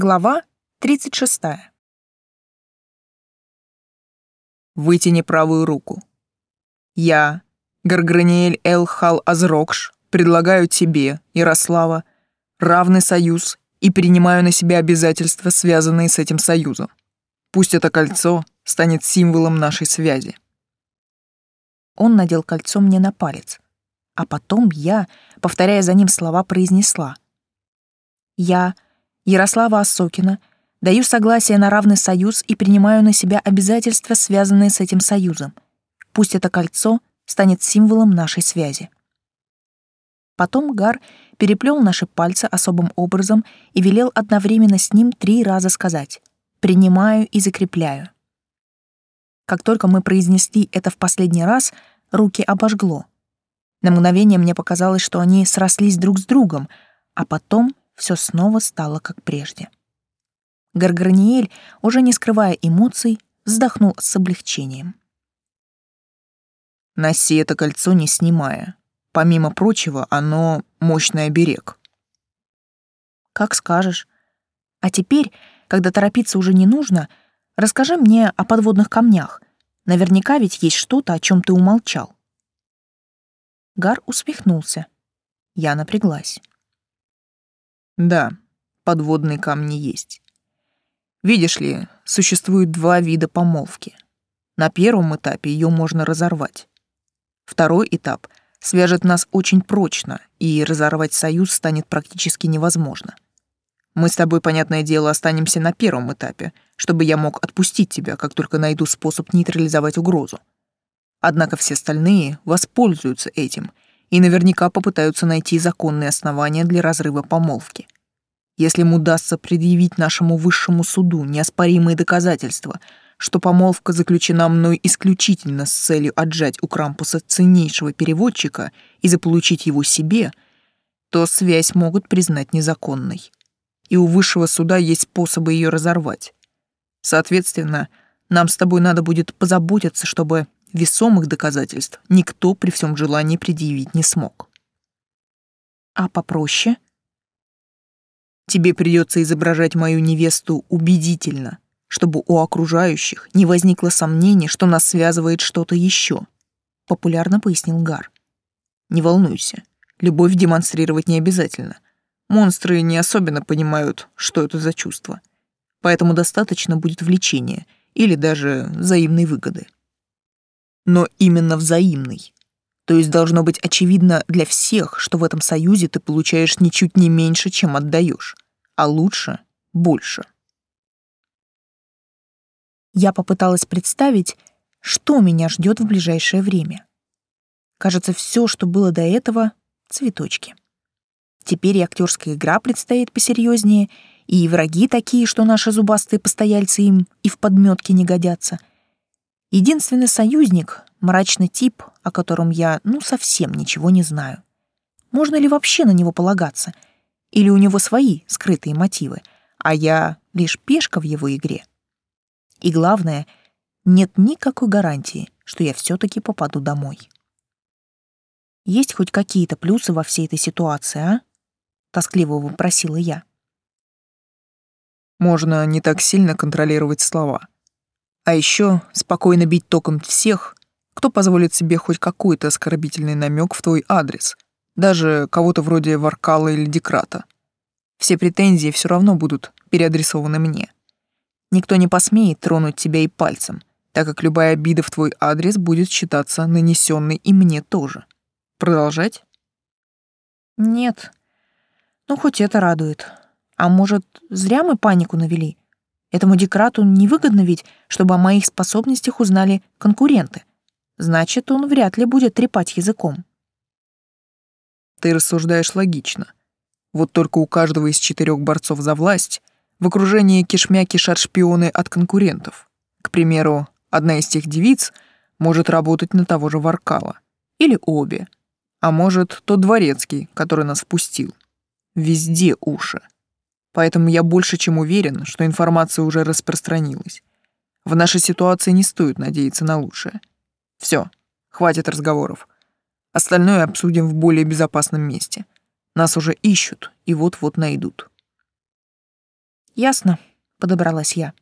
Глава 36. Вытяни правую руку. Я, Гарграниэль Элхал Азрокш, предлагаю тебе, Ярослава, равный союз и принимаю на себя обязательства, связанные с этим союзом. Пусть это кольцо станет символом нашей связи. Он надел кольцо мне на палец, а потом я, повторяя за ним слова, произнесла. Я — Ярослава Осокина, даю согласие на равный союз и принимаю на себя обязательства, связанные с этим союзом. Пусть это кольцо станет символом нашей связи. Потом Гар переплел наши пальцы особым образом и велел одновременно с ним три раза сказать «принимаю и закрепляю». Как только мы произнесли это в последний раз, руки обожгло. На мгновение мне показалось, что они срослись друг с другом, а потом все снова стало как прежде. Гарграниэль, уже не скрывая эмоций, вздохнул с облегчением. «Носи это кольцо, не снимая. Помимо прочего, оно мощный оберег». «Как скажешь. А теперь, когда торопиться уже не нужно, расскажи мне о подводных камнях. Наверняка ведь есть что-то, о чем ты умолчал». Гар усмехнулся. Я напряглась. Да, подводные камни есть. Видишь ли, существует два вида помолвки. На первом этапе ее можно разорвать. Второй этап свяжет нас очень прочно, и разорвать союз станет практически невозможно. Мы с тобой, понятное дело, останемся на первом этапе, чтобы я мог отпустить тебя, как только найду способ нейтрализовать угрозу. Однако все остальные воспользуются этим — и наверняка попытаются найти законные основания для разрыва помолвки. Если им удастся предъявить нашему высшему суду неоспоримые доказательства, что помолвка заключена мной исключительно с целью отжать у Крампуса ценнейшего переводчика и заполучить его себе, то связь могут признать незаконной. И у высшего суда есть способы ее разорвать. Соответственно, нам с тобой надо будет позаботиться, чтобы Весомых доказательств никто при всем желании предъявить не смог. А попроще? Тебе придется изображать мою невесту убедительно, чтобы у окружающих не возникло сомнений, что нас связывает что-то еще, популярно пояснил Гар. Не волнуйся, любовь демонстрировать не обязательно. Монстры не особенно понимают, что это за чувство. Поэтому достаточно будет влечения или даже взаимной выгоды но именно взаимный. То есть должно быть очевидно для всех, что в этом союзе ты получаешь ничуть не меньше, чем отдаешь, а лучше — больше. Я попыталась представить, что меня ждет в ближайшее время. Кажется, все, что было до этого — цветочки. Теперь и актерская игра предстоит посерьезнее, и враги такие, что наши зубастые постояльцы им и в подметке не годятся — Единственный союзник — мрачный тип, о котором я, ну, совсем ничего не знаю. Можно ли вообще на него полагаться? Или у него свои скрытые мотивы, а я лишь пешка в его игре? И главное, нет никакой гарантии, что я все-таки попаду домой. Есть хоть какие-то плюсы во всей этой ситуации, а? Тоскливо вопросила я. Можно не так сильно контролировать слова. А еще спокойно бить током всех, кто позволит себе хоть какой-то оскорбительный намек в твой адрес, даже кого-то вроде Варкала или Декрата. Все претензии все равно будут переадресованы мне. Никто не посмеет тронуть тебя и пальцем, так как любая обида в твой адрес будет считаться нанесенной и мне тоже. Продолжать? Нет. Ну, хоть это радует. А может, зря мы панику навели? Этому декрату невыгодно ведь, чтобы о моих способностях узнали конкуренты. Значит, он вряд ли будет трепать языком. Ты рассуждаешь логично. Вот только у каждого из четырех борцов за власть в окружении кишмя кишат шпионы от конкурентов. К примеру, одна из тех девиц может работать на того же Варкала. Или обе. А может, тот дворецкий, который нас впустил. Везде уши поэтому я больше чем уверен, что информация уже распространилась. В нашей ситуации не стоит надеяться на лучшее. Все, хватит разговоров. Остальное обсудим в более безопасном месте. Нас уже ищут и вот-вот найдут. Ясно, подобралась я.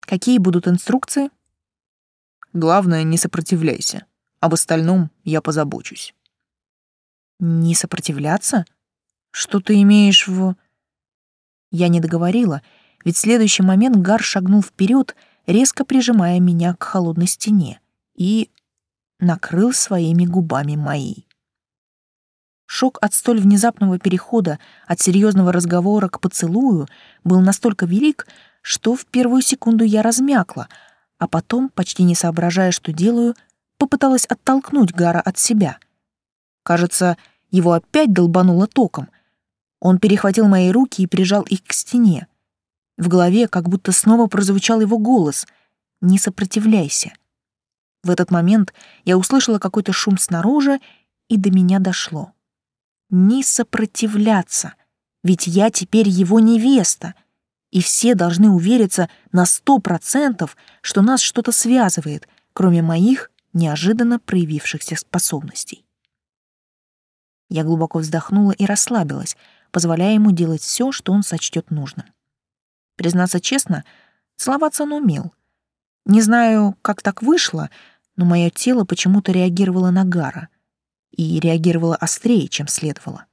Какие будут инструкции? Главное, не сопротивляйся. Об остальном я позабочусь. Не сопротивляться? Что ты имеешь в... Я не договорила, ведь в следующий момент Гар шагнул вперед, резко прижимая меня к холодной стене, и накрыл своими губами мои. Шок от столь внезапного перехода от серьезного разговора к поцелую был настолько велик, что в первую секунду я размякла, а потом, почти не соображая, что делаю, попыталась оттолкнуть Гара от себя. Кажется, его опять долбануло током. Он перехватил мои руки и прижал их к стене. В голове как будто снова прозвучал его голос «Не сопротивляйся». В этот момент я услышала какой-то шум снаружи, и до меня дошло не сопротивляться, ведь я теперь его невеста, и все должны увериться на сто процентов, что нас что-то связывает, кроме моих неожиданно проявившихся способностей. Я глубоко вздохнула и расслабилась, позволяя ему делать все, что он сочтет нужным. Признаться честно, целоваться он умел. Не знаю, как так вышло, но мое тело почему-то реагировало на Гара — и реагировала острее, чем следовало.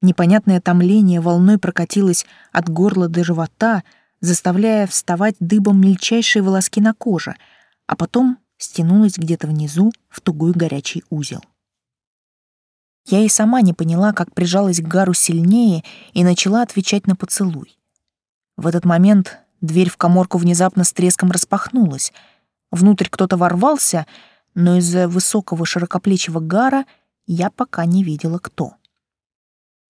Непонятное томление волной прокатилось от горла до живота, заставляя вставать дыбом мельчайшие волоски на коже, а потом стянулось где-то внизу в тугой горячий узел. Я и сама не поняла, как прижалась к Гару сильнее и начала отвечать на поцелуй. В этот момент дверь в коморку внезапно с треском распахнулась. Внутрь кто-то ворвался — но из-за высокого широкоплечего Гара я пока не видела кто.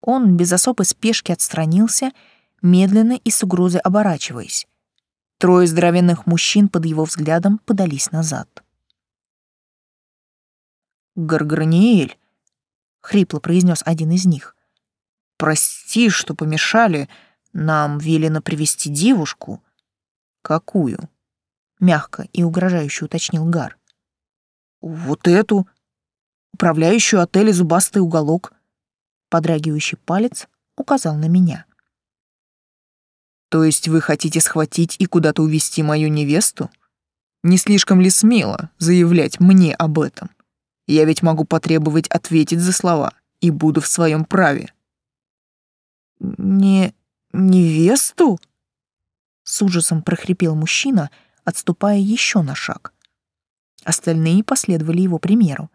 Он без особой спешки отстранился, медленно и с угрозой оборачиваясь. Трое здоровенных мужчин под его взглядом подались назад. «Гарграниэль», — хрипло произнес один из них, — «прости, что помешали. Нам велено привести девушку». «Какую?» — мягко и угрожающе уточнил Гар. Вот эту, управляющую отель «Зубастый уголок». Подрагивающий палец указал на меня. То есть вы хотите схватить и куда-то увести мою невесту? Не слишком ли смело заявлять мне об этом? Я ведь могу потребовать ответить за слова и буду в своем праве. Не невесту? С ужасом прохрипел мужчина, отступая еще на шаг. Остальные последовали его примеру.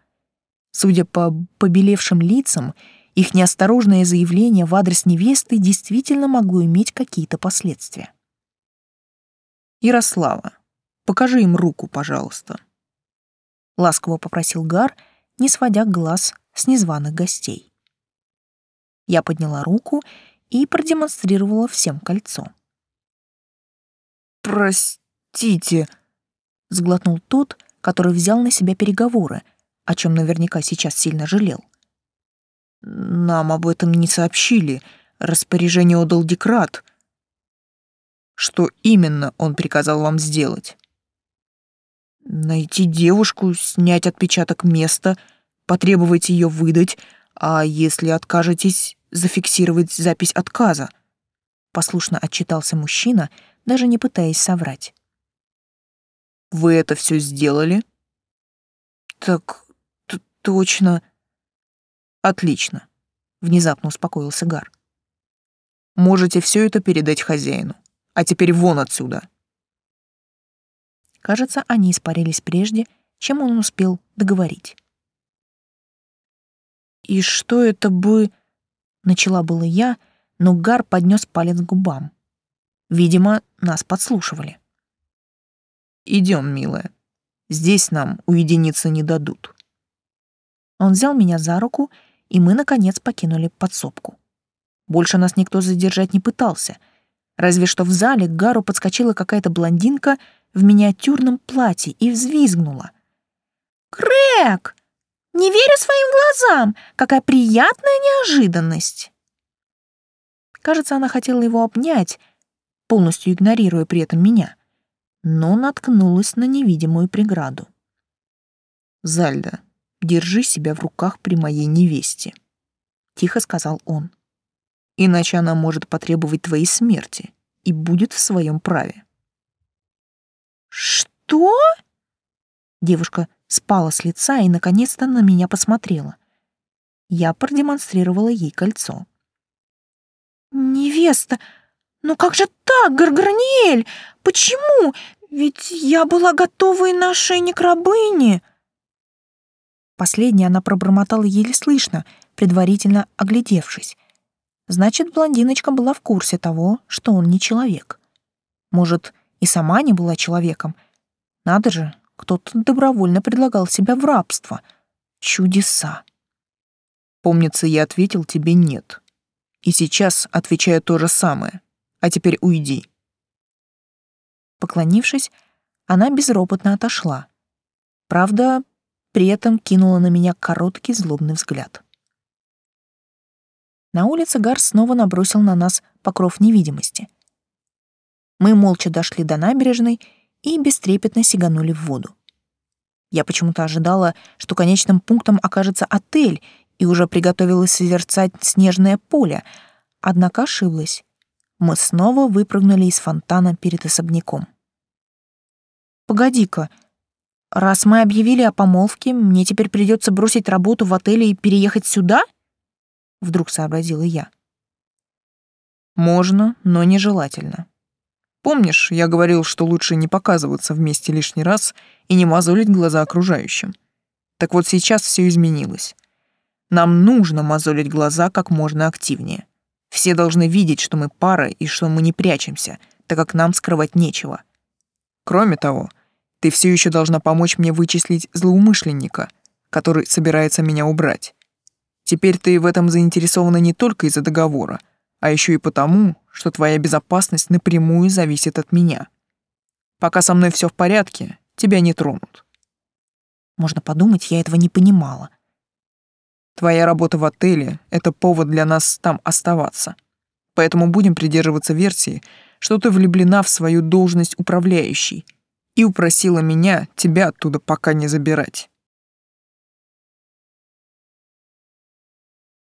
Судя по побелевшим лицам, их неосторожное заявление в адрес невесты действительно могло иметь какие-то последствия. «Ярослава, покажи им руку, пожалуйста», — ласково попросил Гар, не сводя глаз с незваных гостей. Я подняла руку и продемонстрировала всем кольцо. «Простите», — сглотнул тот, который взял на себя переговоры, о чем наверняка сейчас сильно жалел. «Нам об этом не сообщили. Распоряжение отдал Декрат. Что именно он приказал вам сделать?» «Найти девушку, снять отпечаток места, потребовать ее выдать, а если откажетесь, зафиксировать запись отказа», — послушно отчитался мужчина, даже не пытаясь соврать. Вы это все сделали? Так, точно. Отлично. Внезапно успокоился Гар. Можете все это передать хозяину. А теперь вон отсюда. Кажется, они испарились прежде, чем он успел договорить. «И что это бы...» — начала было я, но Гар поднес палец к губам. Видимо, нас подслушивали. Идем, милая. Здесь нам уединиться не дадут. Он взял меня за руку, и мы, наконец, покинули подсобку. Больше нас никто задержать не пытался. Разве что в зале к Гару подскочила какая-то блондинка в миниатюрном платье и взвизгнула. «Грег! Не верю своим глазам! Какая приятная неожиданность!» Кажется, она хотела его обнять, полностью игнорируя при этом меня но наткнулась на невидимую преграду. «Зальда, держи себя в руках при моей невесте», — тихо сказал он. Иначе она может потребовать твоей смерти и будет в своем праве. «Что?» Девушка спала с лица и наконец-то на меня посмотрела. Я продемонстрировала ей кольцо. «Невеста, ну как же так, Гарграниэль? Почему? Ведь я была готова и на ошейник рабыни!» Последнее она пробормотала еле слышно, предварительно оглядевшись. Значит, блондиночка была в курсе того, что он не человек. Может, и сама не была человеком. Надо же, кто-то добровольно предлагал себя в рабство. Чудеса. Помнится, я ответил тебе «нет». И сейчас отвечаю то же самое. А теперь уйди. Поклонившись, она безропотно отошла. Правда, при этом кинула на меня короткий злобный взгляд. На улице Гар снова набросил на нас покров невидимости. Мы молча дошли до набережной и бестрепетно сиганули в воду. Я почему-то ожидала, что конечным пунктом окажется отель, и уже приготовилась созерцать снежное поле, однако ошиблась. Мы снова выпрыгнули из фонтана перед особняком. «Погоди-ка, раз мы объявили о помолвке, мне теперь придется бросить работу в отеле и переехать сюда?» Вдруг сообразила я. «Можно, но нежелательно. Помнишь, я говорил, что лучше не показываться вместе лишний раз и не мозолить глаза окружающим? Так вот сейчас все изменилось. Нам нужно мозолить глаза как можно активнее. Все должны видеть, что мы пара и что мы не прячемся, так как нам скрывать нечего. Кроме того, ты все еще должна помочь мне вычислить злоумышленника, который собирается меня убрать. Теперь ты в этом заинтересована не только из-за договора, а еще и потому, что твоя безопасность напрямую зависит от меня. Пока со мной все в порядке, тебя не тронут. Можно подумать, я этого не понимала. Твоя работа в отеле — это повод для нас там оставаться. Поэтому будем придерживаться версии, что ты влюблена в свою должность управляющей и упросила меня тебя оттуда пока не забирать.